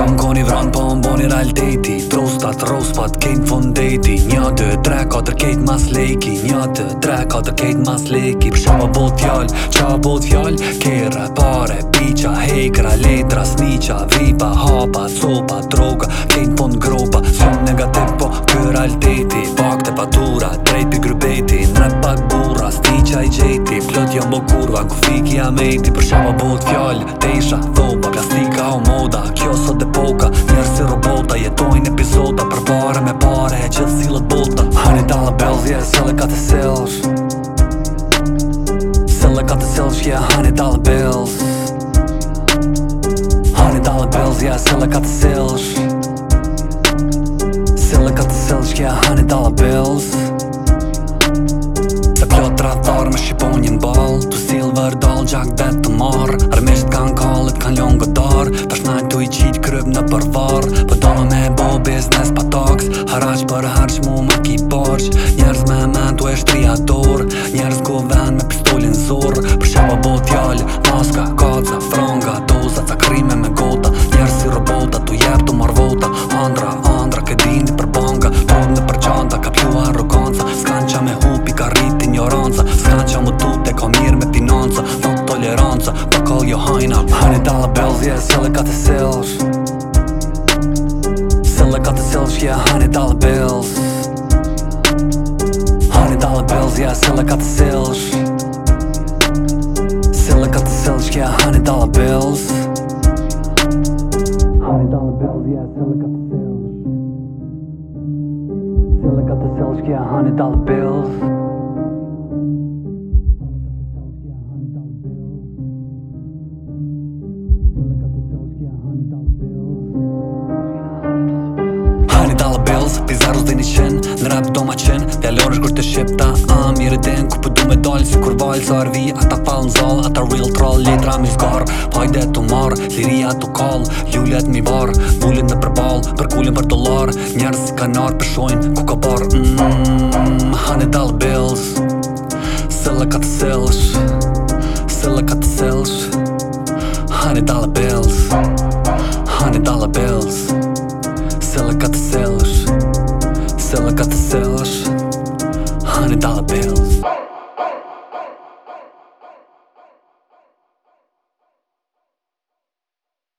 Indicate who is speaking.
Speaker 1: Jonë koni vranë po më boni realiteti Drostat, rospat, kejnë fondeti Një, dë, tre, katër, kejt mas lejki Një, dë, tre, katër, kejt mas lejki Përshë më bot fjall, qa bot fjall Kere, pare, picha, hekra, letra, sniqa Vipa, hapa, copa, droga, kejnë fond gropa Sonë negativ po kër realiteti Pak të patura, drejt për grybeti pak burra, sti qaj gjeti Vet jo më kurva Ku fik a me ti për shama bot fjall Tesha, thopa, plastika o moda Kjo sot e poka, njerë si robota Jetojnë epizoda për pare me pare E që cilët bota Honey dollar bills, yeah, sëllë ka të sëllsh Sëllë ka të sëllsh, yeah, honey dollar bills Honey dollar bills, yeah, sëllë ka të sëllsh Sëllë ka të sëllsh, yeah, honey dollar bills Të plot rathar me shqipon një gjak dhe të marrë Rëmesht kanë kallët, kanë ljonë gëtarë Pashna këtu i qitë kryb në përvarë Po do me bo biznes pa taks Haraq për harq mu më ki përq Njerëz me men të eshtë triatorë Njerëz ku ven me pistolin zorë Për shemë bo t'jallë, maska, ka toleranca Pa kall jo hajna Hani dalla bells, yeah, selle ka të sels Selle ka të sels, yeah, hani dalla bells Hani dalla bells, yeah, selle ka të sels Selle ka të sels, yeah, hani dalla bells Hani dalla bells, yeah, selle ka të sels Selle ka të sels, yeah, hani dalla bells Ti zarrës dhe një qenë, në rap do ma qenë Dhe alonë është kërë të shqip ta am Mirë e denë, ku për po me dollë Si kur valë, së arvi, ata falë në zollë Ata real troll, letra po mi zgarë Hajde të marë, liria të kallë Ljullet mi varë, mullin në përbalë Për kullin për dolarë, njerës si kanarë Për ku ka parë mm, Hane dalë bills Sëllë ka të sëllësh Sëllë ka të sëllësh Hane dalë I got the sillish Hundred dollar bills